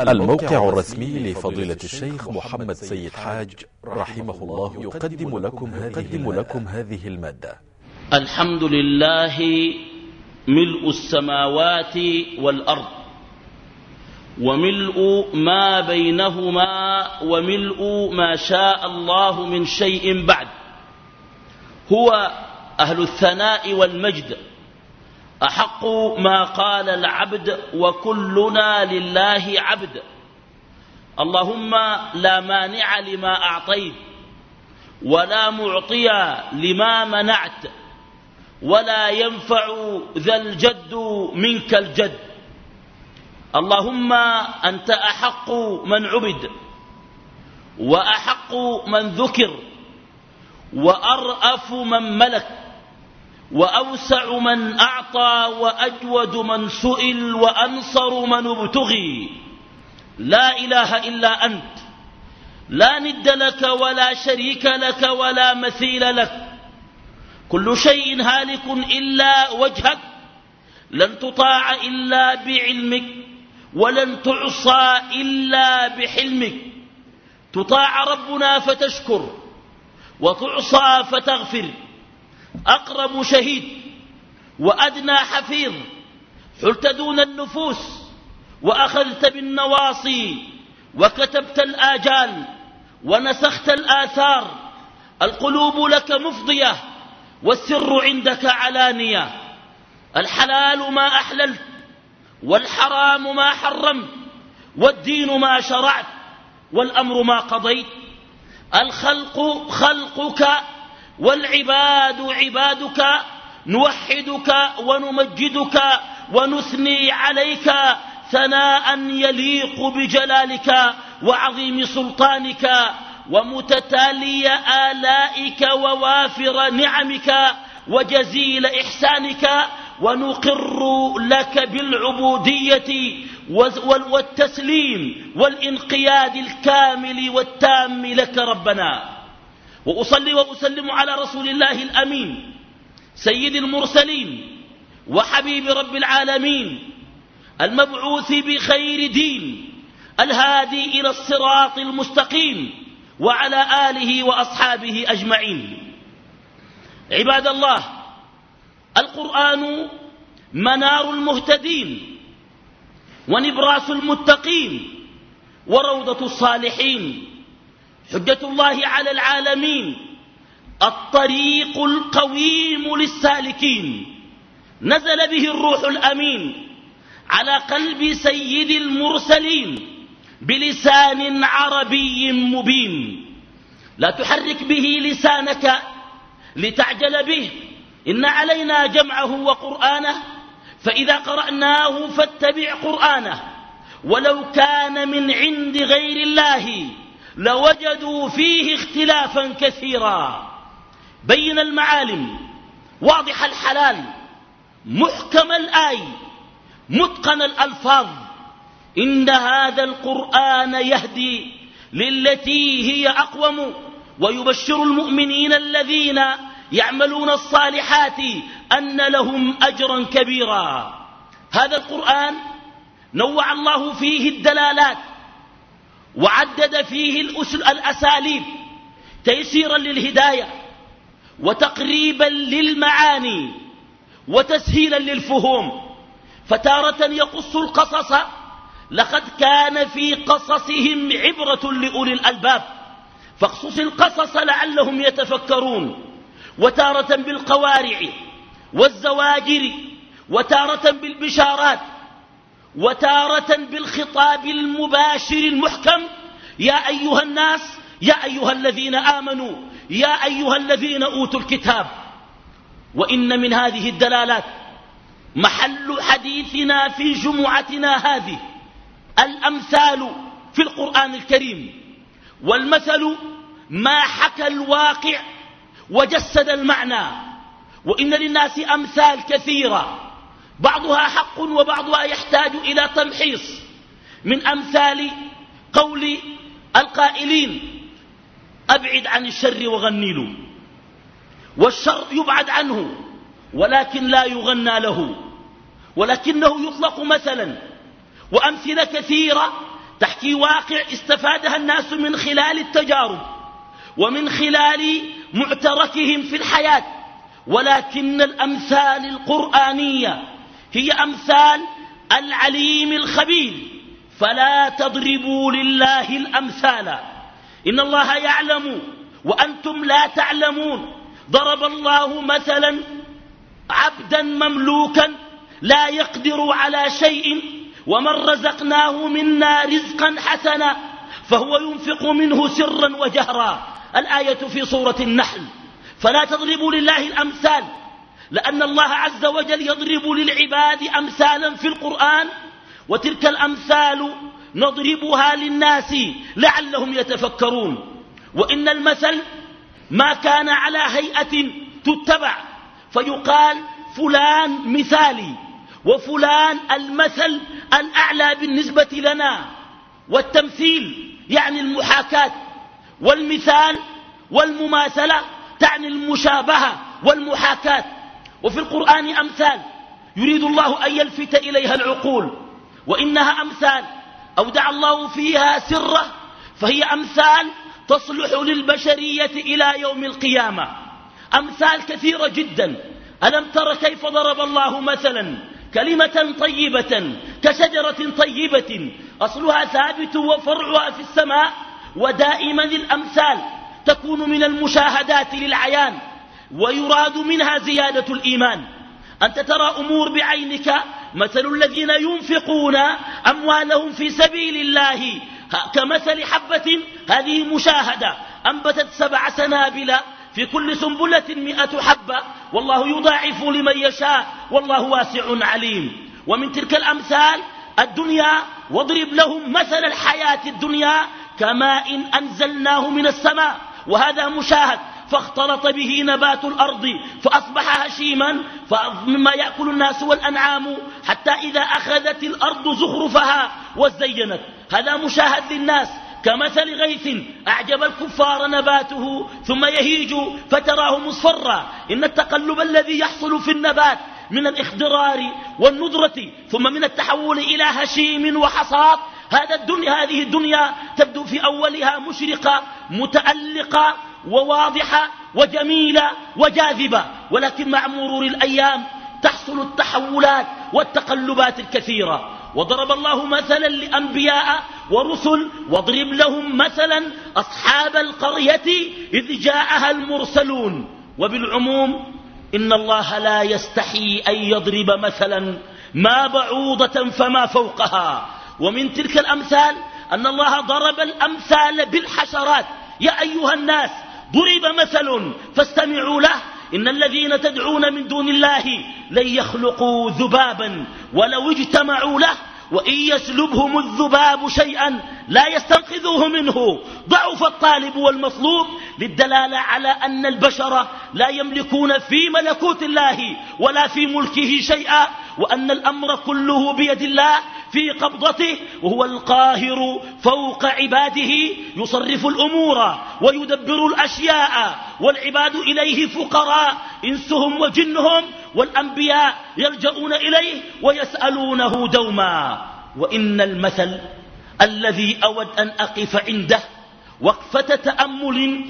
الموقع الرسمي لفضيلة الشيخ محمد سيد حاج رحمه الله يقدم لكم هذه, لكم هذه ا ل م ا د ة الحمد لله ملء السماوات والأرض وملء ما بينهما وملء ما شاء الله من شيء بعد. هو أهل الثناء والمجد. أحق ما قال العبد وكلنا لله عبد. اللهم لا مانع لما أعطيت ولا معطي لما منعت ولا ينفع ذا الجد منك الجد. اللهم أنت أحق من عبد وأحق من ذكر وأرأف من ملك. وأوسع من أعطى وأجود من سئل وأنصر من ابتغي. لا إله إلا أنت. لا ند لك ولا شريك لك ولا مثيل لك. كل شيء هالك إلا وجهك. لن تطاع إلا بعلمك. ولن تعصى إلا بحلمك. تطاع ربنا فتشكر. وتعصى فتغفر. أقرب شهيد وأدنى حفيظ. حلت دون النفوس وأخذت بالنواصي وكتبت الآجال ونسخت الآثار. القلوب لك مفضية والسر عندك علانية. الحلال ما أحللت والحرام ما حرمت والدين ما شرعت والأمر ما قضيت. الخلق خلقك والعباد عبادك نوحدك ونمجدك ونثني عليك ثناء يليق بجلالك وعظيم سلطانك ومتتالي آلائك ووافر نعمك وجزيل إحسانك ونقر لك بالعبودية والتسليم والانقياد الكامل والتام لك ربنا. وأصلي وأسلم على رسول الله الأمين سيد المرسلين وحبيب رب العالمين المبعوث بخير دين الهادي إلى الصراط المستقيم وعلى آله وأصحابه أجمعين. عباد الله القرآن منار المهتدين ونبراس المتقين وروضة الصالحين حجة الله على العالمين. الطريق القويم للسالكين. نزل به الروح الأمين على قلب سيد المرسلين بلسان عربي مبين. لا تحرك به لسانك لتعجل به. إن علينا جمعه وقرآنه. فإذا قرأناه فاتبع قرآنه. ولو كان من عند غير الله لوجدوا فيه اختلافا كثيرا. بين المعالم. واضح الحلال. محكم الآي. متقن الألفاظ. إن هذا القرآن يهدي للتي هي أقوم. ويبشر المؤمنين الذين يعملون الصالحات أن لهم أجرا كبيرا. هذا القرآن نوع الله فيه الدلالات. وعدد فيه الأساليب تيسيرا للهداية وتقريبا للمعاني وتسهيلا للفهوم. فتارة يقص القصص لقد كان في قصصهم عبرة لأولي الألباب. فاقصص القصص لعلهم يتفكرون. وتارة بالقوارع والزواجر وتارة بالبشارات وتارة بالخطاب المباشر المحكم. يا أيها الناس يا أيها الذين آمنوا يا أيها الذين أوتوا الكتاب. وإن من هذه الدلالات محل حديثنا في جمعتنا هذه. الأمثال في القرآن الكريم. والمثل ما حكى الواقع وجسد المعنى. وإن للناس أمثال كثيرة. بعضها حق وبعضها يحتاج إلى تمحيص. من أمثال قول القائلين أبعد عن الشر وغني له والشر يبعد عنه ولكن لا يغنى له. ولكنه يطلق مثلا. وأمثلة كثيرة تحكي واقع استفادها الناس من خلال التجارب ومن خلال معتركهم في الحياة. ولكن الأمثال القرآنية هي أمثال العليم الخبير. فلا تضربوا لله الأمثال. إن الله يعلم وأنتم لا تعلمون. ضرب الله مثلا عبدا مملوكا لا يقدر على شيء ومن رزقناه منا رزقا حسنا فهو ينفق منه سرا وجهرا. الآية في سورة النحل. فلا تضربوا لله الأمثال. لأن الله عز وجل يضرب للعباد أمثالا في القرآن وتلك الأمثال نضربها للناس لعلهم يتفكرون. وإن المثل ما كان على هيئة تتبع فيقال فلان مثالي وفلان المثل الأعلى بالنسبة لنا. والتمثيل يعني المحاكاة والمثال والمماثلة تعني المشابهة والمحاكاة. وفي القرآن أمثال يريد الله أن يلفت إليها العقول وإنها أمثال أودع الله فيها سرة فهي أمثال تصلح للبشرية إلى يوم القيامة. أمثال كثيرة جدا. ألم تر كيف ضرب الله مثلا كلمة طيبة كشجرة طيبة؟ أصلها ثابت وفرعها في السماء ودائما الأمثال تكون من المشاهدات للعيان. ويراد منها زيادة الإيمان. أنت ترى أمور بعينك مثل الذين ينفقون أموالهم في سبيل الله. كمثل حبة هذه مشاهدة. أنبتت سبع سنابل في كل سنبلة مئة حبة. والله يضاعف لمن يشاء. والله واسع عليم. ومن تلك الأمثال الدنيا واضرب لهم مثل الحياة الدنيا كماء أنزلناه من السماء. وهذا مشاهد. فاختلط به نبات الأرض فأصبح هشيما مما يأكل الناس والأنعام حتى إذا أخذت الأرض زخرفها وزينت. هذا مشاهد للناس كمثل غيث أعجب الكفار نباته ثم يهيج فتراه مصفرا. إن التقلب الذي يحصل في النبات من الإخضرار والندرة ثم من التحول إلى هشيم وحصاد هذا الدنيا هذه الدنيا تبدو في أولها مشرقة متألقة وواضحة وجميلة وجاذبة. ولكن مع مرور الأيام تحصل التحولات والتقلبات الكثيرة. وضرب الله مثلا لأنبياء ورسل واضرب لهم مثلا أصحاب القرية إذ جاءها المرسلون. وبالعموم إن الله لا يستحي أن يضرب مثلا ما بعوضة فما فوقها. ومن تلك الأمثال أن الله ضرب الأمثال بالحشرات. يا أيها الناس ضرب مثل فاستمعوا له. إن الذين تدعون من دون الله لن يخلقوا ذبابا ولو اجتمعوا له. وإن يسلبهم الذباب شيئا لا يستنقذوه منه. ضعف الطالب والمطلوب للدلالة على أن البشر لا يملكون في ملكوت الله ولا في ملكه شيئا. وأن الأمر كله بيد الله. في قبضته وهو القاهر فوق عباده يصرف الأمور ويدبر الأشياء والعباد إليه فقراء إنسهم وجنهم والأنبياء يلجؤون إليه ويسألونه دوما. وإن المثل الذي أود أن أقف عنده وقفة تأمل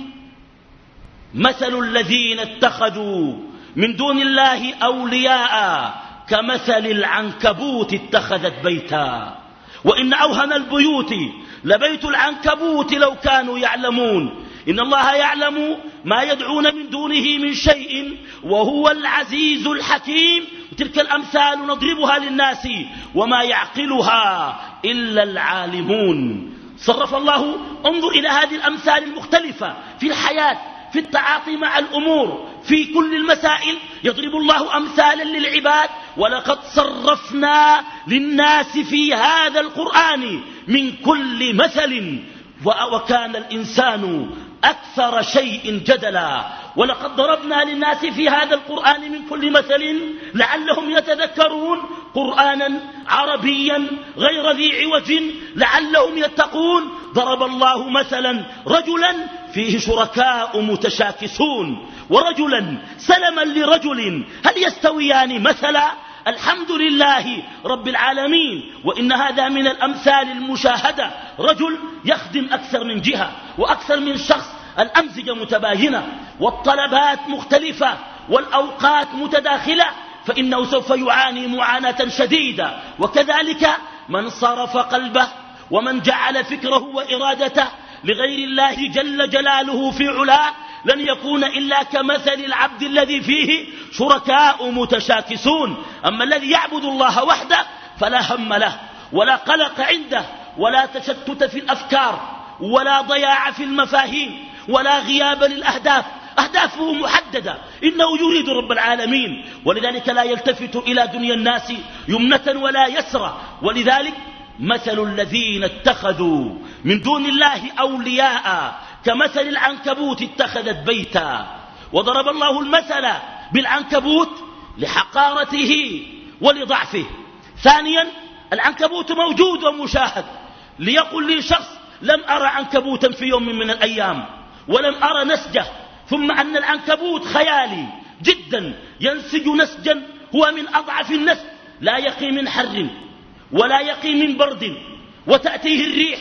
مثل الذين اتخذوا من دون الله أولياء كمثل العنكبوت اتخذت بيتا. وإن أوهن البيوت لبيت العنكبوت لو كانوا يعلمون. إن الله يعلم ما يدعون من دونه من شيء وهو العزيز الحكيم. تلك الأمثال نضربها للناس وما يعقلها إلا العالمون. صرف الله انظر إلى هذه الأمثال المختلفة في الحياة. في التعاطي مع الأمور. في كل المسائل يضرب الله أمثالا للعباد. ولقد صرفنا للناس في هذا القرآن من كل مثل. وكان الإنسان أكثر شيء جدلا. ولقد ضربنا للناس في هذا القرآن من كل مثل لعلهم يتذكرون قرآنا عربيا غير ذي عوج لعلهم يتقون. ضرب الله مثلا رجلا فيه شركاء متشاكسون ورجلا سلما لرجل. هل يستويان مثلا؟ الحمد لله رب العالمين. وإن هذا من الأمثال المشاهدة. رجل يخدم أكثر من جهة وأكثر من شخص الأمزجة متباينة والطلبات مختلفة والأوقات متداخلة فإنه سوف يعاني معاناة شديدة. وكذلك من صرف قلبه ومن جعل فكره وإرادته لغير الله جل جلاله في علاه لن يكون إلا كمثل العبد الذي فيه شركاء متشاكسون. أما الذي يعبد الله وحده فلا هم له ولا قلق عنده ولا تشتت في الأفكار ولا ضياع في المفاهيم. ولا غياب للأهداف. أهدافه محددة. إنه يريد رب العالمين. ولذلك لا يلتفت إلى دنيا الناس يمنة ولا يسرى ولذلك مثل الذين اتخذوا من دون الله أولياء. كمثل العنكبوت اتخذت بيتا. وضرب الله المثل بالعنكبوت لحقارته ولضعفه. ثانيا العنكبوت موجود ومشاهد. ليقل لي شخص لم أرى عنكبوتا في يوم من الأيام. ولم أرى نسجة. ثم أن العنكبوت خيالي جدا ينسج نسجا هو من أضعف النسج. لا يقي من حر ولا يقي من برد وتأتيه الريح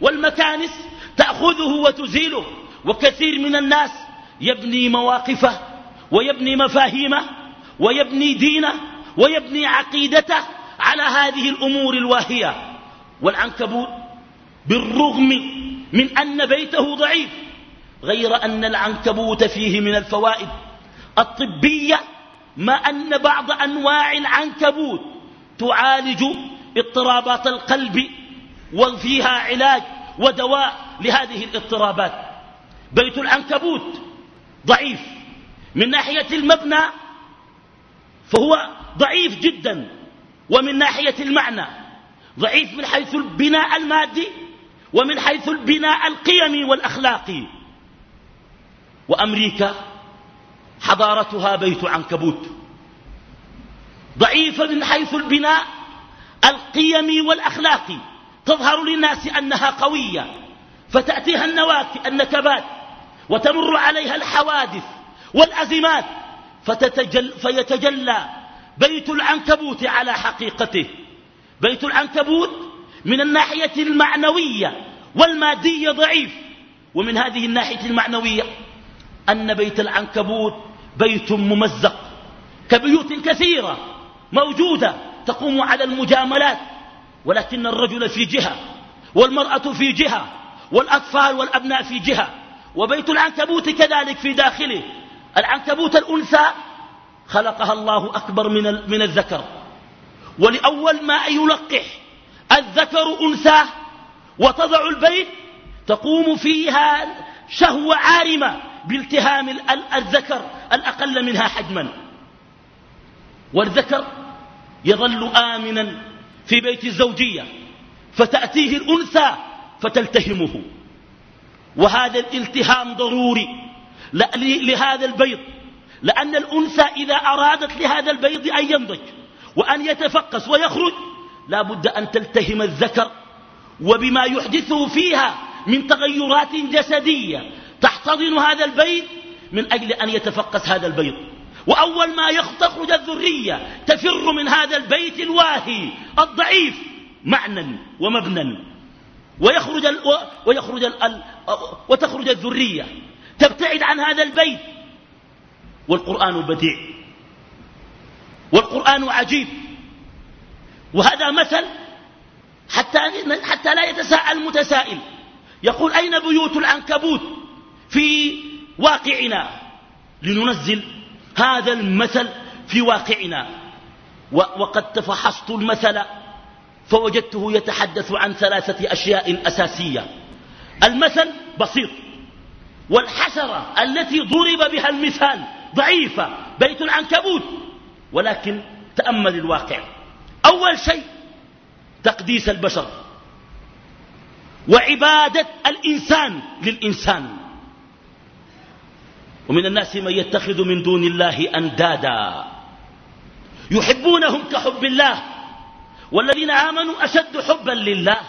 والمكانس تأخذه وتزيله. وكثير من الناس يبني مواقفه ويبني مفاهيمه ويبني دينه ويبني عقيدته على هذه الأمور الواهية. والعنكبوت بالرغم من أن بيته ضعيف. غير أن العنكبوت فيه من الفوائد. الطبية ما أن بعض أنواع العنكبوت تعالج اضطرابات القلب وفيها علاج ودواء لهذه الاضطرابات. بيت العنكبوت ضعيف. من ناحية المبنى فهو ضعيف جدا. ومن ناحية المعنى ضعيف من حيث البناء المادي ومن حيث البناء القيمي والأخلاقي. وأمريكا حضارتها بيت عنكبوت. ضعيفة من حيث البناء القيمي والأخلاقي تظهر للناس أنها قوية فتأتيها النكبات وتمر عليها الحوادث والأزمات فتتجل فيتجلى بيت العنكبوت على حقيقته. بيت العنكبوت من الناحية المعنوية والمادية ضعيف ومن هذه الناحية المعنوية أن بيت العنكبوت بيت ممزق كبيوت كثيرة موجودة تقوم على المجاملات ولكن الرجل في جهة والمرأة في جهة والأطفال والأبناء في جهة وبيت العنكبوت كذلك في داخله. العنكبوت الأنثى خلقها الله أكبر من من الذكر ولأول ما يلقح الذكر أنثى وتضع البيت تقوم فيها شهوة عارمة. بالتهام الذكر الأقل منها حجما. والذكر يظل آمنا في بيت الزوجية فتأتيه الأنثى فتلتهمه. وهذا الالتهام ضروري لهذا البيض لأن الأنثى إذا أرادت لهذا البيض أن ينضج وأن يتفقس ويخرج لا بد أن تلتهم الذكر وبما يحدثه فيها من تغيرات جسدية تحتضن هذا البيض من أجل أن يتفقس هذا البيض وأول ما تخرج الذرية تفر من هذا البيت الواهي الضعيف معنى ومبنى. ويخرج ال ويخرج ال وتخرج الذرية. تبتعد عن هذا البيت. والقرآن بديع. والقرآن عجيب. وهذا مثل حتى, حتى لا يتساءل المتسائل يقول أين بيوت العنكبوت؟ في واقعنا لننزل هذا المثل في واقعنا. وقد تفحصت المثل فوجدته يتحدث عن ثلاثة أشياء أساسية. المثل بسيط. والحشرة التي ضرب بها المثال ضعيفة بيت العنكبوت. ولكن تأمل الواقع. أول شيء تقديس البشر. وعبادة الإنسان للإنسان. ومن الناس من يتخذ من دون الله أندادا. يحبونهم كحب الله. والذين آمنوا أشد حبا لله.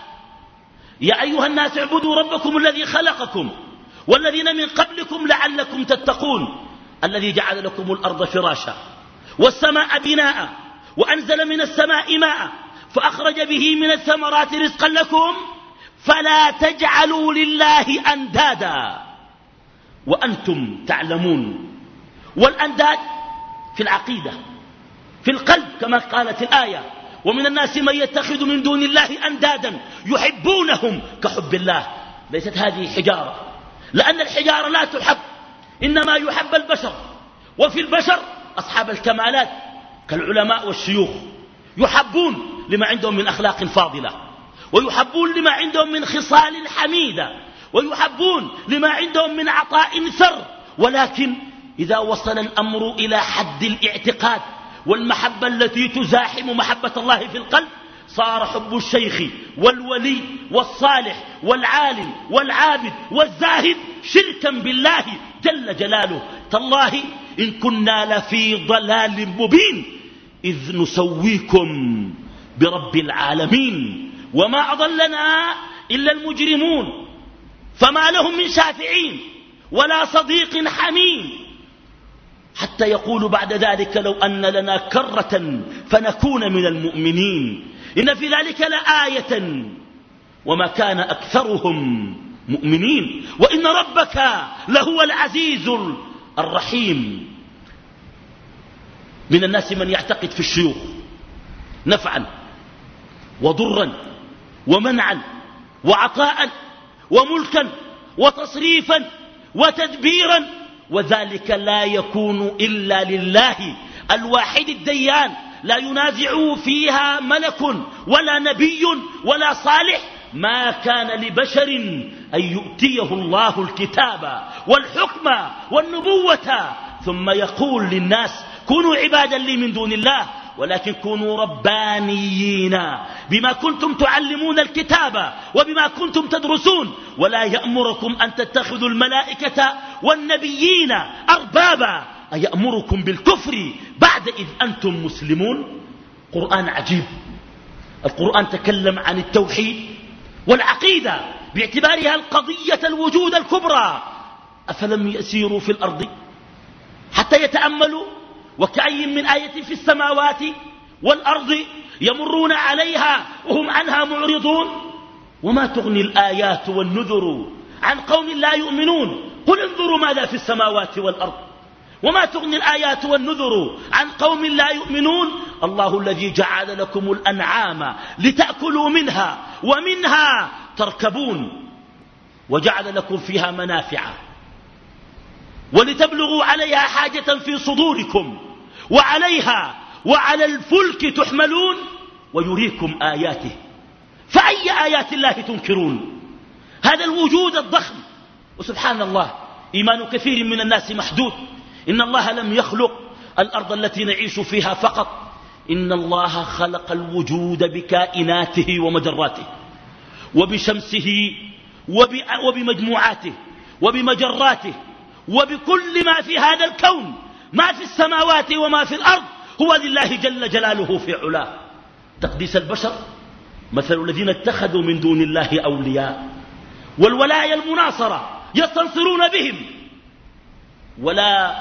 يا أيها الناس اعبدوا ربكم الذي خلقكم. والذين من قبلكم لعلكم تتقون. الذي جعل لكم الأرض فراشا. والسماء بناء. وأنزل من السماء ماء. فأخرج به من الثمرات رزقا لكم. فلا تجعلوا لله أندادا. وأنتم تعلمون. والأنداد في العقيدة في القلب كما قالت الآية ومن الناس من يتخذ من دون الله أندادا يحبونهم كحب الله. ليست هذه حجارة لأن الحجارة لا تحب إنما يحب البشر. وفي البشر أصحاب الكمالات كالعلماء والشيوخ يحبون لما عندهم من أخلاق فاضلة ويحبون لما عندهم من خصال حميدة. ويحبون لما عندهم من عطاء ثر ولكن إذا وصل الأمر إلى حد الاعتقاد والمحبة التي تزاحم محبة الله في القلب صار حب الشيخ والولي والصالح والعالم والعابد والزاهد شركا بالله جل جلاله. تالله إن كنا لفي ضلال مبين إذ نسويكم برب العالمين. وما أضلنا إلا المجرمون. فما لهم من شافعين ولا صديق حميم. حتى يقول بعد ذلك لو أن لنا كرة فنكون من المؤمنين. إن في ذلك لآية. وما كان أكثرهم مؤمنين. وإن ربك لهو العزيز الرحيم. من الناس من يعتقد في الشيوخ نفعا وضرا ومنعا وعطاء وملكا وتصريفا وتدبيرا وذلك لا يكون إلا لله. الواحد الديان لا ينازع فيها ملك ولا نبي ولا صالح. ما كان لبشر أن يؤتيه الله الكتاب والحكم والنبوة. ثم يقول للناس كونوا عبادا لي من دون الله. ولكن كونوا ربانيين بما كنتم تعلمون الكتاب وبما كنتم تدرسون. ولا يأمركم أن تتخذوا الملائكة والنبيين أربابا. أيأمركم بالكفر بعد إذ أنتم مسلمون؟ قرآن عجيب. القرآن تكلم عن التوحيد والعقيدة باعتبارها القضية الوجود الكبرى. أفلم يسيروا في الأرض حتى يتأملوا؟ وكأي من آية في السماوات والأرض يمرون عليها وهم عنها معرضون. وما تغني الآيات والنذر عن قوم لا يؤمنون. قل انظروا ماذا في السماوات والأرض. وما تغني الآيات والنذر عن قوم لا يؤمنون. الله الذي جعل لكم الأنعام لتأكلوا منها ومنها تركبون. وجعل لكم فيها منافع. ولتبلغوا عليها حاجة في صدوركم. وعليها وعلى الفلك تحملون ويريكم آياته. فأي آيات الله تنكرون؟ هذا الوجود الضخم. وسبحان الله إيمان كثير من الناس محدود. إن الله لم يخلق الأرض التي نعيش فيها فقط. إن الله خلق الوجود بكائناته ومجراته وبشمسه وبمجموعاته وبمجراته وبكل ما في هذا الكون. ما في السماوات وما في الأرض هو لله جل جلاله في علاه. تقديس البشر مثل الذين اتخذوا من دون الله أولياء. والولاية المناصرة يستنصرون بهم. ولا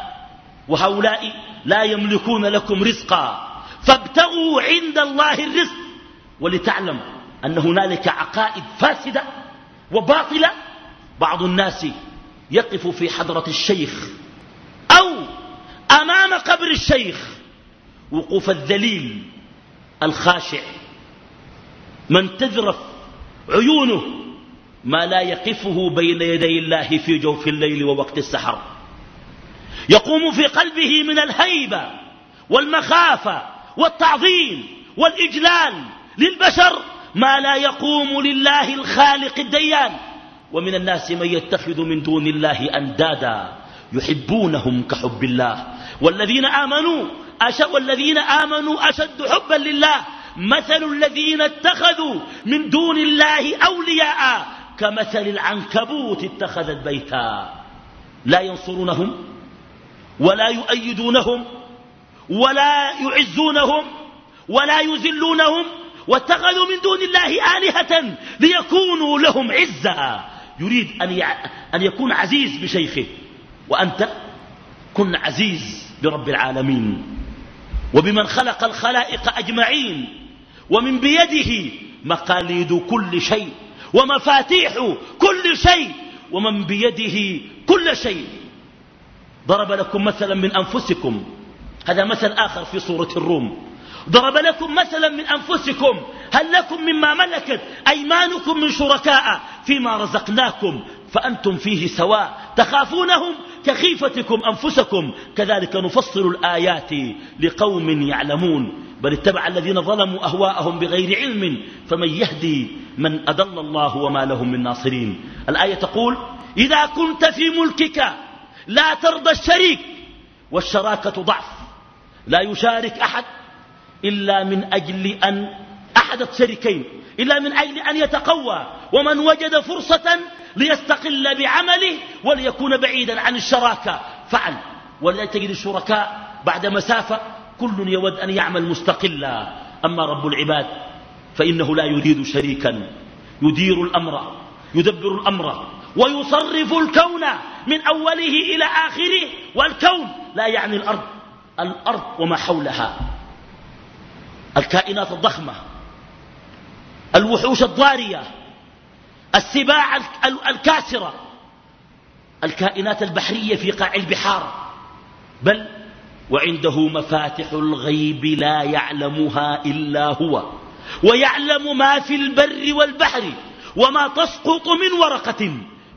وهؤلاء لا يملكون لكم رزقا. فابتغوا عند الله الرزق. ولتعلم أن هنالك عقائد فاسدة وباطلة. بعض الناس يقف في حضرة الشيخ. قبر الشيخ وقوف الذليل الخاشع. من تذرف عيونه ما لا يقفه بين يدي الله في جوف الليل ووقت السحر. يقوم في قلبه من الهيبة والمخافة والتعظيم والإجلال للبشر ما لا يقوم لله الخالق الديان. ومن الناس من يتخذ من دون الله أندادا يحبونهم كحب الله. والذين آمنوا أشد والذين آمنوا أشد حبا لله. مثل الذين اتخذوا من دون الله أولياء كمثل العنكبوت اتخذت بيتا لا ينصرونهم ولا يؤيدونهم ولا يعزونهم ولا يذلونهم واتخذوا من دون الله آلهة ليكونوا لهم عزا يريد أن, أن يكون عزيز بشيخه وأنت كن عزيز. برب العالمين. وبمن خلق الخلائق أجمعين ومن بيده مقاليد كل شيء ومفاتيح كل شيء ومن بيده كل شيء. ضرب لكم مثلا من أنفسكم. هذا مثل آخر في سورة الروم. ضرب لكم مثلا من أنفسكم. هل لكم مما ملكت أيمانكم من شركاء فيما رزقناكم؟ فأنتم فيه سواء. تخافونهم؟ كخيفتكم أنفسكم. كذلك نفصل الآيات لقوم يعلمون. بل اتبع الذين ظلموا أهواءهم بغير علم. فمن يهدي من أدل الله وما لهم من ناصرين. الآية تقول إذا كنت في ملكك لا ترضى الشريك والشراكة ضعف. لا يشارك أحد إلا من أجل أن أحد الشريكين إلا من أجل أن يتقوى ومن وجد فرصة ليستقل بعمله وليكون بعيدا عن الشراكة. فعل. ولا تجد الشركاء بعد مسافة كل يود أن يعمل مستقلا. أما رب العباد فإنه لا يريد شريكا. يدير الأمر يدبر الأمر ويصرف الكون من أوله إلى آخره. والكون لا يعني الأرض الأرض وما حولها. الكائنات الضخمة. الوحوش الضارية السباع الكاسرة الكائنات البحرية في قاع البحار. بل وعنده مفاتح الغيب لا يعلمها إلا هو ويعلم ما في البر والبحر وما تسقط من ورقة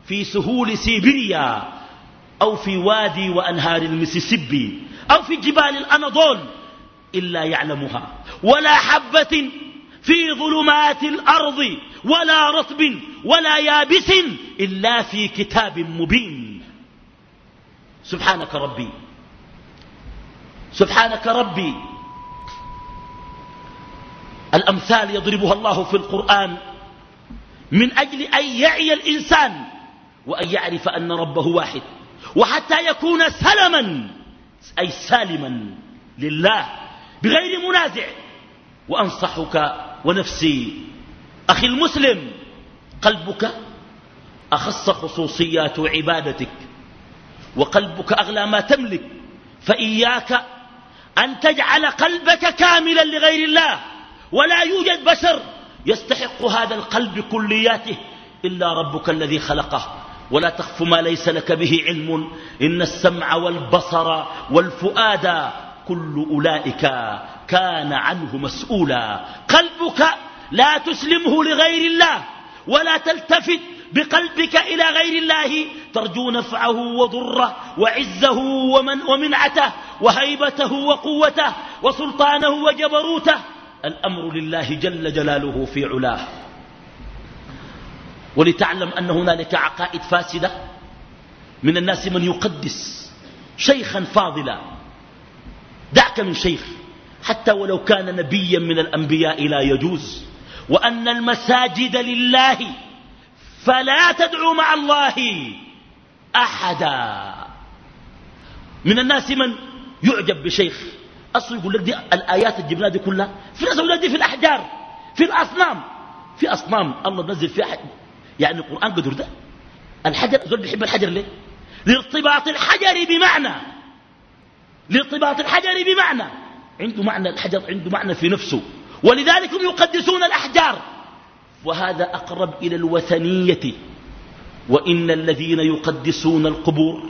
في سهول سيبيريا أو في وادي وأنهار المسيسيبي أو في جبال الأناضول إلا يعلمها. ولا حبة في ظلمات الأرض ولا رطب ولا يابس إلا في كتاب مبين. سبحانك ربي. سبحانك ربي. الأمثال يضربها الله في القرآن. من أجل أن يعي الإنسان وأن يعرف أن ربه واحد. وحتى يكون سلما أي سالما لله بغير منازع. وأنصحك ونفسي. أخي المسلم قلبك أخص خصوصيات عبادتك وقلبك أغلى ما تملك فإياك أن تجعل قلبك كاملا لغير الله ولا يوجد بشر يستحق هذا القلب كلياته إلا ربك الذي خلقه. ولا تخف ما ليس لك به علم إن السمع والبصر والفؤاد كل أولئك كان عنه مسؤولا. قلبك لا تسلمه لغير الله ولا تلتفت بقلبك إلى غير الله. ترجو نفعه وضره وعزه ومن ومنعته وهيبته وقوته وسلطانه وجبروته. الأمر لله جل جلاله في علاه. ولتعلم أن هنالك عقائد فاسدة. من الناس من يقدس شيخا فاضلا. دعك من شيخ حتى ولو كان نبيا من الأنبياء لا يجوز. وأن المساجد لله فلا تدعو مع الله أحدا. من الناس من يعجب بشيخ أصل يقول لك دي الآيات الجبناء دي كلها في ناس دي في الأحجار في الأصنام. في أصنام الله نزل فيها يعني القرآن قدر ده؟ الحجر زول بيحب الحجر ليه؟ لارتباط الحجر بمعنى. لارتباط الحجر بمعنى. عنده معنى الحجر عنده معنى في نفسه. ولذلك هم يقدسون الأحجار. وهذا أقرب إلى الوثنية. وإن الذين يقدسون القبور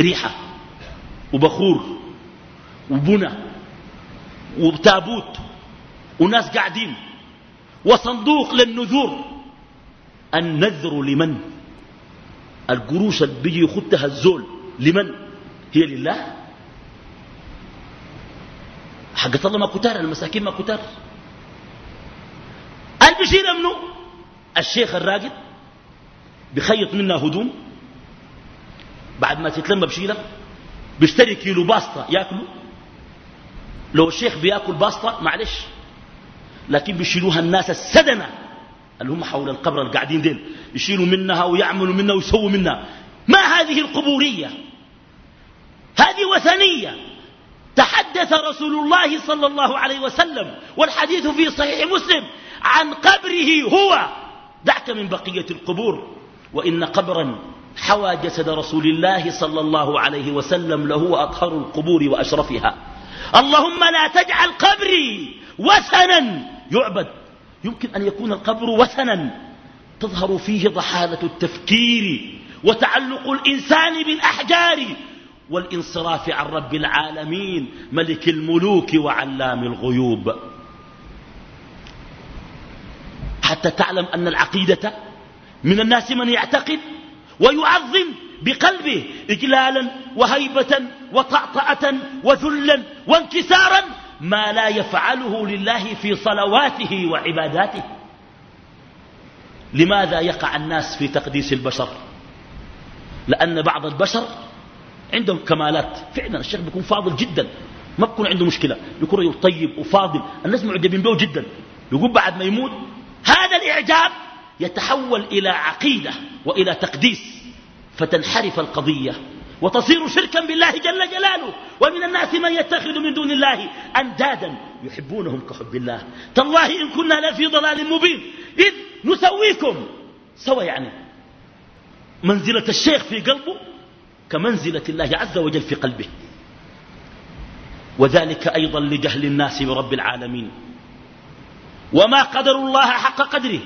ريحة وبخور وبنى وتابوت وناس قاعدين وصندوق للنذور. النذر لمن؟ القروش اللي بيجي يخدها الزول لمن؟ هي لله. حقت الله ما كتار المساكين ما كتار البشير منه الشيخ الراقد بخيط منها هدوم. بعد ما تتلم بشيلة بيشتري كيلو باسطة ياكله لو الشيخ بياكل باسطة معلش. لكن بيشيلوها الناس السدنة اللي هم حول القبر القاعدين ديل. يشيلوا منها ويعملوا منها ويسووا منها. ما هذه القبورية؟ هذه وثنية. تحدث رسول الله صلى الله عليه وسلم والحديث في صحيح مسلم عن قبره هو. دعك من بقية القبور. وإن قبرا حوى جسد رسول الله صلى الله عليه وسلم له أطهر القبور وأشرفها. اللهم لا تجعل قبري وثنا يعبد. يمكن أن يكون القبر وثنا تظهر فيه ضحالة التفكير وتعلق الإنسان بالأحجار. والانصراف عن رب العالمين ملك الملوك وعلام الغيوب. حتى تعلم أن العقيدة من الناس من يعتقد ويعظم بقلبه إجلالا وهيبة وطأطأة وذلا وانكسارا ما لا يفعله لله في صلواته وعباداته. لماذا يقع الناس في تقديس البشر؟ لأن بعض البشر عندهم كمالات. فعلا الشيخ بيكون فاضل جدا. ما بيكون عنده مشكلة. بيكون رجل طيب وفاضل. الناس معجبين به جدا. يقول بعد ما يموت هذا الإعجاب يتحول إلى عقيدة وإلى تقديس. فتنحرف القضية. وتصير شركا بالله جل جلاله. ومن الناس من يتخذ من دون الله أندادا. يحبونهم كحب الله. تالله إن كنا لفي ضلال مبين. إذ نسويكم. سوى يعني منزلة الشيخ في قلبه كمنزلة الله عز وجل في قلبه. وذلك أيضا لجهل الناس برب العالمين. وما قدر الله حق قدره.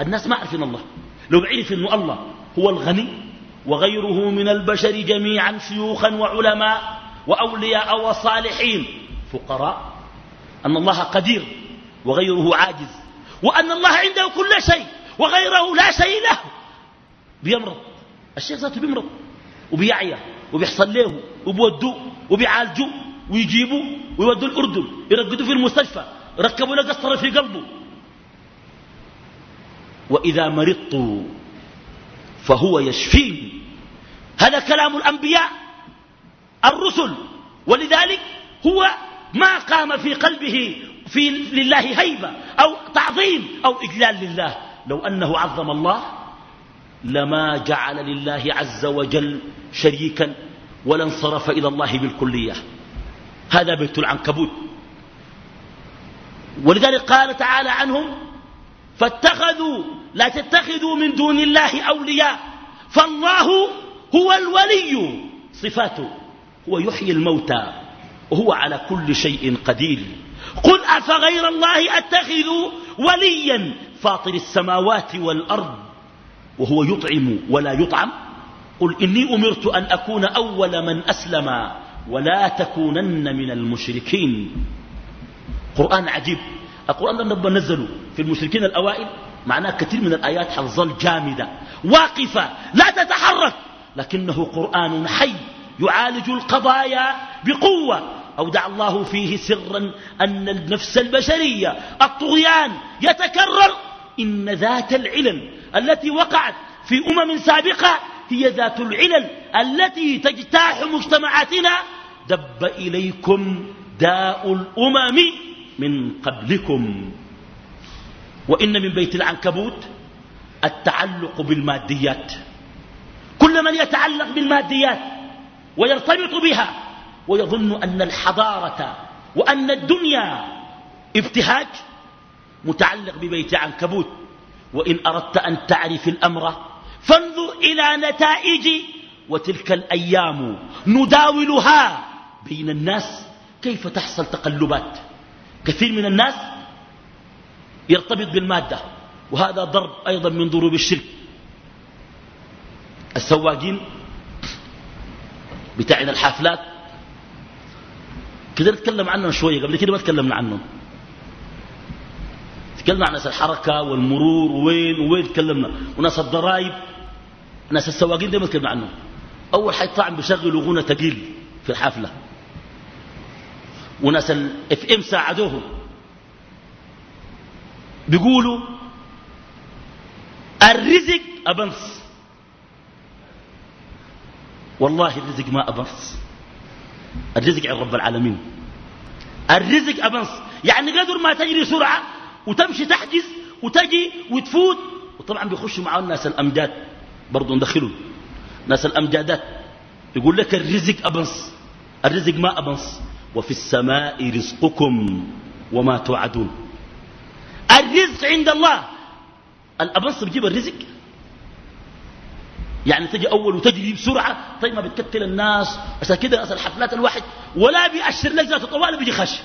الناس ما عرفين الله. لو عرف أن الله هو الغني وغيره من البشر جميعا شيوخا وعلماء وأولياء وصالحين. فقراء. أن الله قدير وغيره عاجز. وأن الله عنده كل شيء وغيره لا شيء له. بيمرض. الشيخ ذاته بيمرض. وبيعيا وبيحصل له وبيودوه وبيعالجوه ويجيبوه ويودوه الأردن يرقدوه في المستشفى ركبوا له قسطرة في قلبه. وإذا مرضت فهو يشفيني هذا كلام الأنبياء الرسل ولذلك هو ما قام في قلبه في لله هيبة أو تعظيم أو إجلال لله. لو أنه عظم الله لما جعل لله عز وجل شريكا ولا انصرف إلى الله بالكلية. هذا بيت العنكبوت. ولذلك قال تعالى عنهم فاتخذوا لا تتخذوا من دون الله أولياء فالله هو الولي صفاته هو يحيي الموتى وهو على كل شيء قدير. قل أفغير الله أتخذ وليا؟ فاطر السماوات والأرض. وهو يطعم ولا يطعم؟ قل إني أمرت أن أكون أول من أسلم ولا تكونن من المشركين. قرآن عجيب. القرآن لم نبقى نزله في المشركين الأوائل معناه كثير من الآيات حظل جامدة واقفة لا تتحرك لكنه قرآن حي يعالج القضايا بقوة. أودع الله فيه سرا أن النفس البشرية الطغيان يتكرر. إن ذات العلل التي وقعت في أمم سابقة هي ذات العلل التي تجتاح مجتمعاتنا. دب إليكم داء الأمم من قبلكم. وإن من بيت العنكبوت التعلق بالماديات. كل من يتعلق بالماديات ويرتبط بها ويظن أن الحضارة وأن الدنيا ابتهاج متعلق ببيت عنكبوت. وإن أردت أن تعرف الأمر فانظر إلى نتائج وتلك الأيام نداولها بين الناس كيف تحصل تقلبات. كثير من الناس يرتبط بالمادة وهذا ضرب أيضا من ضروب الشرك. السواقين بتاعنا الحافلات كده نتكلم عنهم شوية قبل كده ما تكلمنا عنهم. تكلمنا عن ناس الحركة والمرور وين وين تكلمنا. وناس الضرائب ناس السواقين دي ما تكلمنا عنهم. أول حي طعم بيشغلوا غنى تقيل في الحافلة وناس الاف ام ساعدوهم. بيقولوا الرزق أبنص والله الرزق ما أبنص الرزق عند رب العالمين. الرزق أبنص يعني قدر ما تجري سرعة وتمشي تحجز وتجي وتفوت. وطبعا بيخشوا معاه الناس الأمجاد. برضو ندخلهم. ناس الأمجادات. يقول لك الرزق أبنص. الرزق ما أبنص. وفي السماء رزقكم وما توعدون. الرزق عند الله. الأبنص بيجيب الرزق؟ يعني تجي أول وتجري بسرعة. طيب ما بتكتل الناس. عشان كده الحفلات الواحد. ولا بيأشر لك ذات طوال بيجي خش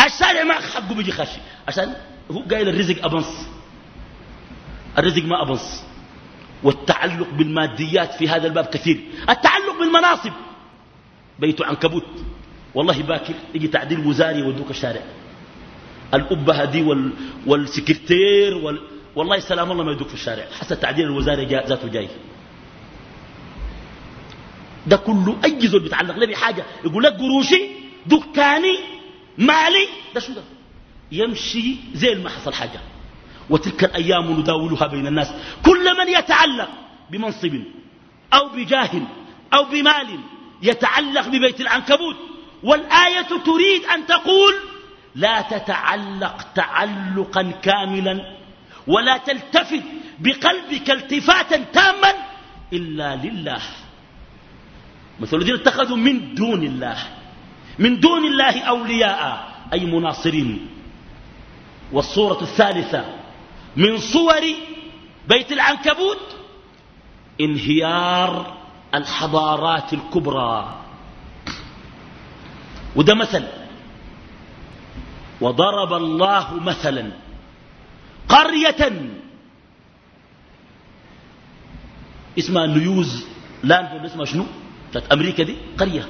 الشارع ما حقه بيجي خش عشان هو قايل الرزق أبنص. الرزق ما أبنص. والتعلق بالماديات في هذا الباب كثير. التعلق بالمناصب. بيت عنكبوت. والله باكر يجي تعديل وزاري يودوك الشارع. الأبة هذه وال... والسكرتير وال... والله سلام الله ما يدوك في الشارع. حتى التعديل الوزاري جا... ذاته جاي. ده كله أي زول بيتعلق. له بحاجة. يقول لك قروشي دكاني مالي؟ ده شو ده؟ يمشي زي ما حصل حاجة. وتلك الأيام نداولها بين الناس. كل من يتعلق بمنصب أو بجاه أو بمال يتعلق ببيت العنكبوت. والآية تريد أن تقول لا تتعلق تعلقا كاملا ولا تلتفت بقلبك التفاتا تاما إلا لله. مثل الذين اتخذوا من دون الله. من دون الله أولياء أي مناصرين. والصورة الثالثة من صور بيت العنكبوت انهيار الحضارات الكبرى. وده مثل. وضرب الله مثلا قرية. اسمها نيوز لاند ولا اسمها شنو؟ بتاعت أمريكا دي قرية.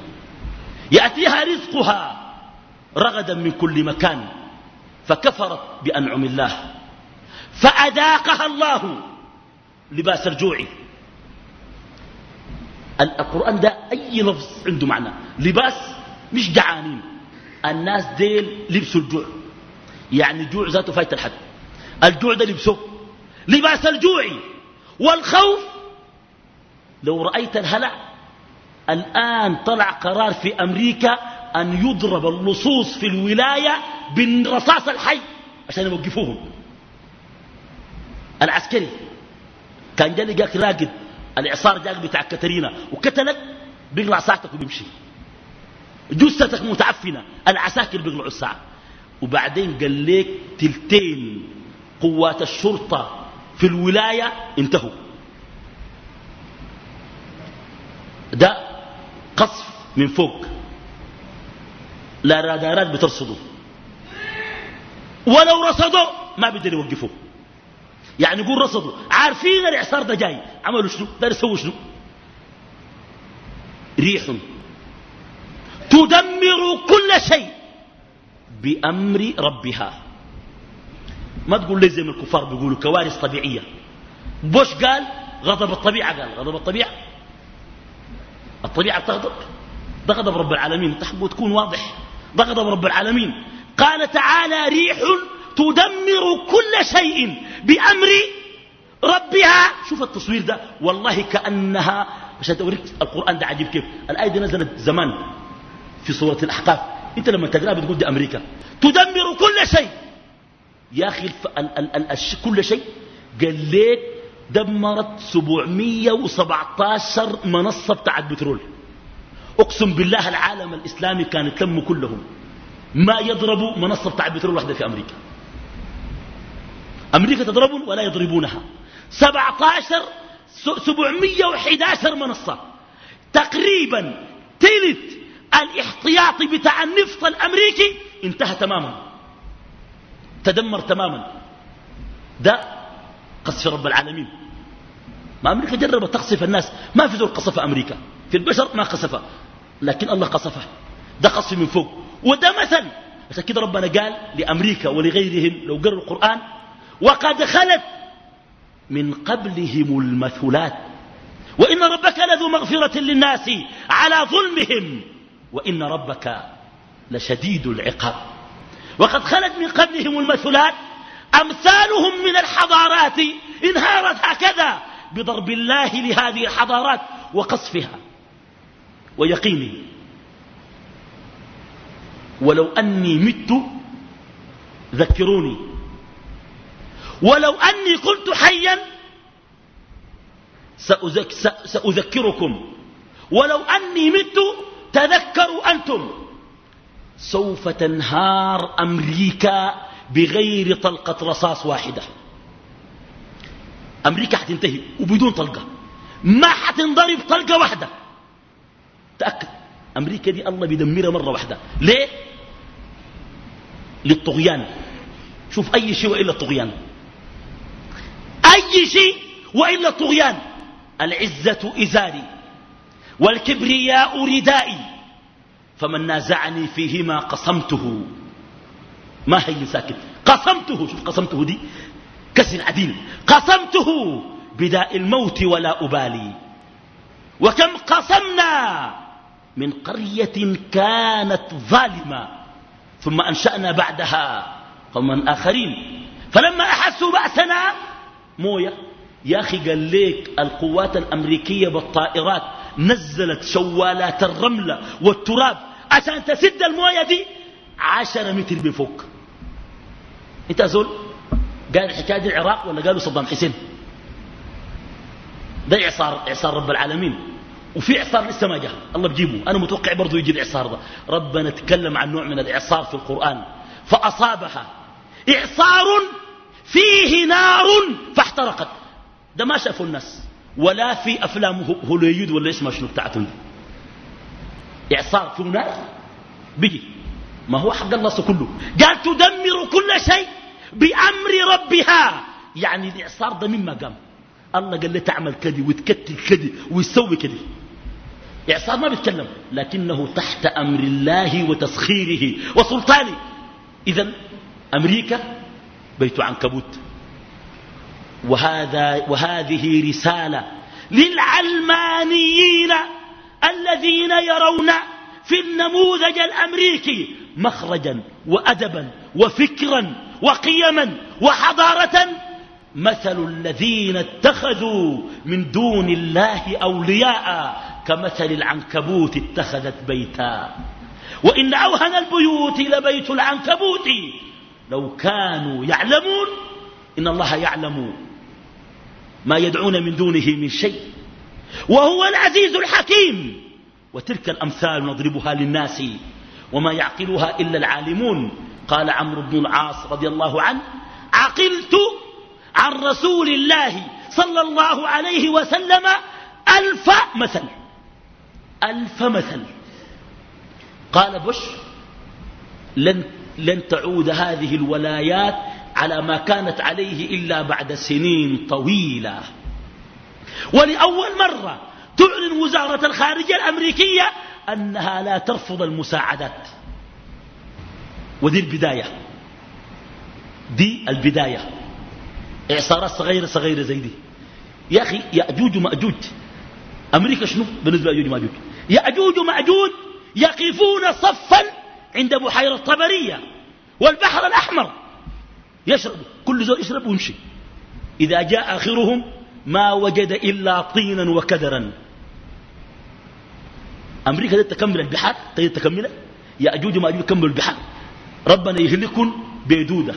يأتيها رزقها رغدا من كل مكان فكفرت بأنعم الله. فأذاقها الله لباس الجوع. القرآن ده أي لفظ عنده معنى؟ لباس مش جعانين الناس ديل لبسوا الجوع. يعني الجوع ذاته فايت الحد الجوع ده لبسوه لباس الجوع. والخوف لو رأيت الهلع الآن طلع قرار في أمريكا أن يضرب اللصوص في الولاية بالرصاص الحي عشان يوقفوهم. العسكري كان جالي جاك راقد الإعصار جاك بتاع كترينا وكتلك بيقلع ساعتك وبيمشي. جثتك متعفنة العساكر بيقلعوا الساعة وبعدين قال لك تلتين قوات الشرطة في الولاية انتهوا. ده قصف من فوق. لا رادارات بترصدوا ولو رصدوا ما بيقدر يوقفوه يعني يقول رصدوا عارفين الإعصار ده جاي. عملوا شنو؟ ده يسووا شنو؟ ريح. تدمر كل شيء بأمر ربها. ما تقول لي زي ما الكفار بيقولوا كوارث طبيعية. بوش قال غضب الطبيعة؟ قال غضب الطبيعة. الطبيعة تغضب. ده غضب رب العالمين. تحبوا تكون واضح. ده غضب رب العالمين. قال تعالى ريح تدمر كل شيء بأمر ربها. شوف التصوير ده. والله كأنها عشان توريك القرآن ده عجيب كيف. الآية دي نزلت زمان في سورة الأحقاف. أنت لما تقرأها بتقول دي أمريكا. تدمر كل شيء. يا أخي كل شيء. قال ليك دمرت 717 منصة بتاعت بترول. أقسم بالله العالم الإسلامي كان يتلم كلهم. ما يضربوا منصة بتاعت بترول واحدة في أمريكا. أمريكا تضربون ولا يضربونها. 17 711 منصة. تقريبا تلت الاحتياطي بتاع النفط الأمريكي انتهى تماما. تدمر تماما. ده قصف رب العالمين. ما أمريكا جربت تقصف الناس ما في ذو قصف أمريكا. في البشر ما قصفه لكن الله قصفه. ده قصف من فوق وده مثل. عشان كده ربنا قال لأمريكا ولغيرهم لو قروا القرآن وقد خلت من قبلهم المثلات. وإن ربك لذو مغفرة للناس على ظلمهم وإن ربك لشديد العقاب. وقد خلت من قبلهم المثلات أمثالهم من الحضارات انهارت هكذا بضرب الله لهذه الحضارات وقصفها ويقينه. ولو أني مت ذكروني. ولو أني كنت حيا سأذك سأذكركم. ولو أني مت تذكروا أنتم. سوف تنهار أمريكا بغير طلقة رصاص واحدة. أمريكا حتنتهي وبدون طلقة. ما حتنضرب طلقة واحدة. تأكد. أمريكا دي الله بيدمرها مرة واحدة. ليه؟ للطغيان. شوف أي شيء وإلا الطغيان. أي شيء وإلا الطغيان. العزة إزاري. والكبرياء ردائي. فمن نازعني فيهما قصمته ما هي ساكت. قصمته شوف قصمته دي كسر عديل. قصمته بداء الموت ولا أبالي. وكم قصمنا من قرية كانت ظالمة ثم أنشأنا بعدها قوما آخرين. فلما أحسوا بأسنا موية يا أخي قال ليك القوات الأمريكية بالطائرات نزلت شوالات الرملة والتراب عشان تسد الموية دي عشرة متر بفوق انت أزول قال الحكاية دي العراق ولا قالوا صدام حسين؟ ده إعصار, إعصار رب العالمين. وفي إعصار لسه ما جاء. الله بجيبه. أنا متوقع برضو يجي الإعصار ده. ربنا تكلم عن نوع من الإعصار في القرآن. فأصابها. إعصار فيه نار فاحترقت. ده ما شافوا الناس. ولا في أفلام هوليود ولا اسمها شنو بتاعتهم إعصار في نار؟ بيجي. ما هو حق الله كله. قال تدمر كل شيء بأمر ربها. يعني الإعصار ده مما قام. الله قال له تعمل كذي وتكتل كذي ويسوي كذي. إعصار ما بيتكلم. لكنه تحت أمر الله وتسخيره وسلطانه. إذا أمريكا بيت عنكبوت. وهذا وهذه رسالة للعلمانيين الذين يرون في النموذج الأمريكي مخرجا وأدبا وفكرا وقيما وحضارة مثل الذين اتخذوا من دون الله أولياء كمثل العنكبوت اتخذت بيتا. وإن أوهن البيوت لبيت العنكبوت. لو كانوا يعلمون إن الله يعلم ما يدعون من دونه من شيء. وهو العزيز الحكيم. وتلك الأمثال نضربها للناس. وما يعقلها إلا العالمون. قال عمرو بن العاص رضي الله عنه عقلت عن رسول الله صلى الله عليه وسلم ألف مثل. ألف مثل. قال بش لن, لن تعود هذه الولايات على ما كانت عليه إلا بعد سنين طويلة. ولأول مرة تعلن وزارة الخارجية الأمريكية أنها لا ترفض المساعدات. ودي البداية. دي البداية. إعصارات صغيرة صغيرة زي دي. يا أخي يأجوج ومأجوج. أمريكا شنو؟ بالنسبة ليأجوج ومأجوج. يأجوج ومأجوج يقفون صفا عند بحيرة طبرية والبحر الأحمر. يشرب. كل زول يشرب ويمشي. إذا جاء آخرهم ما وجد إلا طينا وكدرا. أمريكا تكمل البحار. تكمل يأجوج ومأجوج يكمل البحار. ربنا يهلكن بدودة.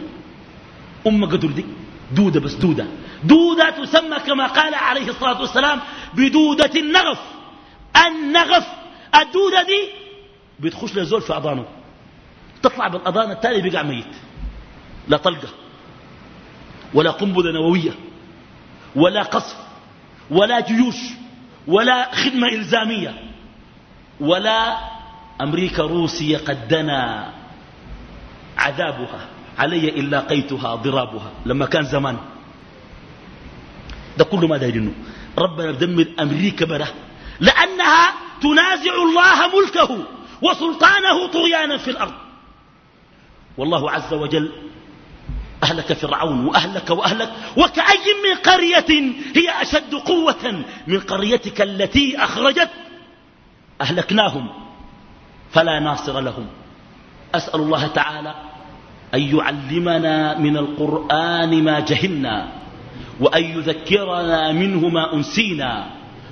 أم قدر دي. دودة بس دودة. دودة تسمى كما قال عليه الصلاة والسلام بدودة النغف. النغف. الدودة دي بتخش لزول في أضانه تطلع بالأضان التالي بيقع ميت. لا طلقة. ولا قنبلة نووية. ولا قصف. ولا جيوش. ولا خدمة إلزامية. ولا أمريكا روسيا قد دنا عذابها علي إن لاقيتها ضرابها لما كان زمان. ده كل ما دايرينه ربنا بدمر أمريكا بره لأنها تنازع الله ملكه وسلطانه طغيانا في الأرض. والله عز وجل أهلك فرعون وأهلك وأهلك وكأي من قرية هي أشد قوة من قريتك التي أخرجت أهلكناهم فلا ناصر لهم. أسأل الله تعالى أن يعلمنا من القرآن ما جهلنا وأن يذكرنا منه ما أنسينا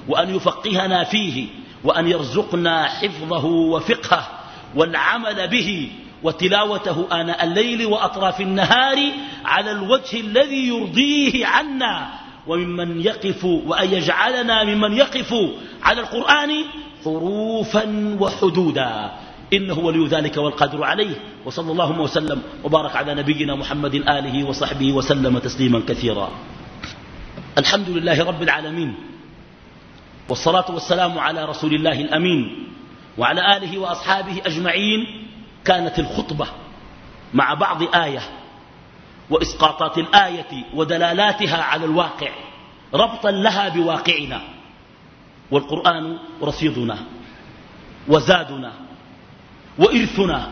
وأن يفقهنا فيه وأن يرزقنا حفظه وفقهه والعمل به وتلاوته آناء الليل وأطراف النهار على الوجه الذي يرضيه عنا. وممن يقف وأن يجعلنا ممن يقف على القرآن حروفا وحدودا. إنه ولي ذلك والقادر عليه. وصلى الله وسلم وبارك على نبينا محمد آله وصحبه وسلم تسليما كثيرا. الحمد لله رب العالمين. والصلاة والسلام على رسول الله الأمين. وعلى آله وأصحابه أجمعين. كانت الخطبة مع بعض آية. وإسقاطات الآية ودلالاتها على الواقع. ربطا لها بواقعنا. والقرآن رصيدنا وزادنا وإرثنا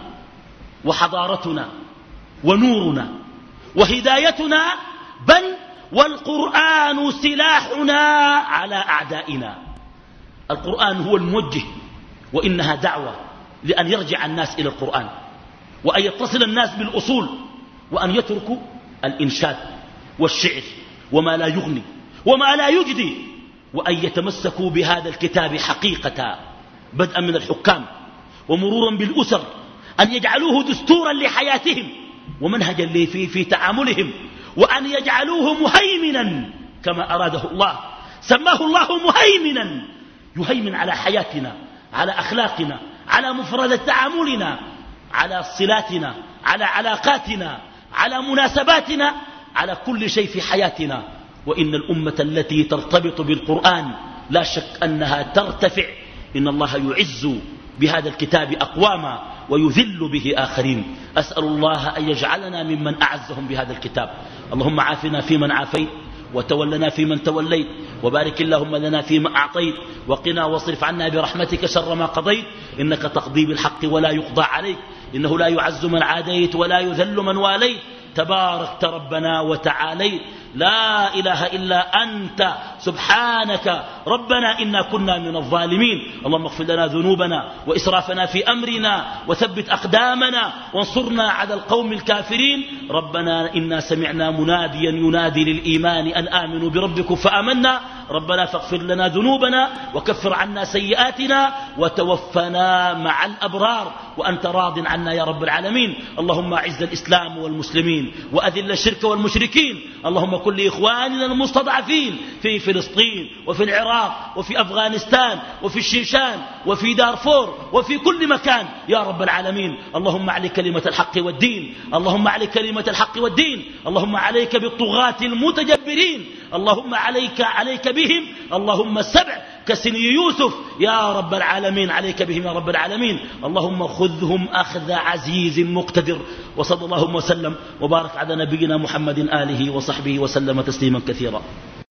وحضارتنا ونورنا وهدايتنا بل والقرآن سلاحنا على أعدائنا. القرآن هو الموجه وإنها دعوة لأن يرجع الناس إلى القرآن وأن يتصل الناس بالأصول وأن يتركوا الإنشاد والشعر وما لا يغني وما لا يجدي وأن يتمسكوا بهذا الكتاب حقيقة بدءا من الحكام ومرورا بالأسر أن يجعلوه دستورا لحياتهم ومنهجا في, في تعاملهم وأن يجعلوه مهيمنا كما أراده الله سماه الله مهيمنا يهيمن على حياتنا على أخلاقنا على مفردة تعاملنا على صلاتنا على علاقاتنا على مناسباتنا على كل شيء في حياتنا. وإن الأمة التي ترتبط بالقرآن لا شك أنها ترتفع. إن الله يعز بهذا الكتاب أقواما ويذل به آخرين. أسأل الله أن يجعلنا ممن أعزهم بهذا الكتاب. اللهم عافنا فيمن عافيت وتولنا فيمن توليت وبارك اللهم لنا فيما أعطيت وقنا واصرف عنا برحمتك شر ما قضيت. إنك تقضي بالحق ولا يقضى عليك. إنه لا يعز من عاديت ولا يذل من واليت. تباركت ربنا وتعاليت. لا إله إلا أنت سبحانك ربنا إنا كنا من الظالمين. اللهم اغفر لنا ذنوبنا وإسرافنا في أمرنا وثبت أقدامنا وانصرنا على القوم الكافرين. ربنا إنا سمعنا مناديا ينادي للإيمان أن آمنوا بربكم فآمنا. ربنا فاغفر لنا ذنوبنا وكفر عنا سيئاتنا وتوفنا مع الأبرار. وأنت راض عنا يا رب العالمين. اللهم أعز الإسلام والمسلمين وأذل الشرك والمشركين. اللهم كن لإخواننا المستضعفين في فلسطين وفي العراق وفي أفغانستان وفي الشيشان وفي دارفور وفي كل مكان. يا رب العالمين اللهم علي كلمة الحق والدين اللهم علي كلمة الحق والدين اللهم عليك بالطغاة المتجبرين اللهم عليك عليك بهم اللهم السبع كسني يوسف يا رب العالمين عليك بهم يا رب العالمين. اللهم خذهم أخذ عزيز مقتدر. وصلى الله وسلم وبارك على نبينا محمد آله وصحبه وسلم تسليما كثيرا.